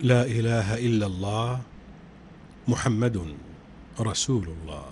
لا إله إلا الله محمد رسول الله.